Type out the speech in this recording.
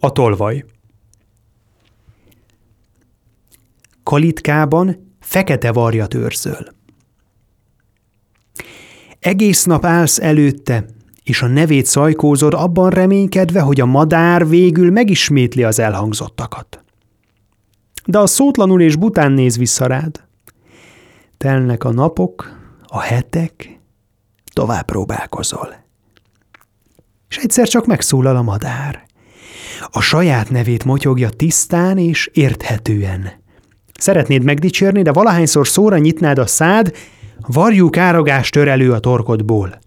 A tolvaj Kalitkában fekete varjat őrzöl. Egész nap állsz előtte, és a nevét szajkózod abban reménykedve, hogy a madár végül megismétli az elhangzottakat. De a szótlanul és bután néz vissza rád. Telnek a napok, a hetek, tovább próbálkozol. És egyszer csak megszólal a madár. A saját nevét motyogja tisztán és érthetően. Szeretnéd megdicsérni, de valahányszor szóra nyitnád a szád, varjú károgás tör elő a torkodból.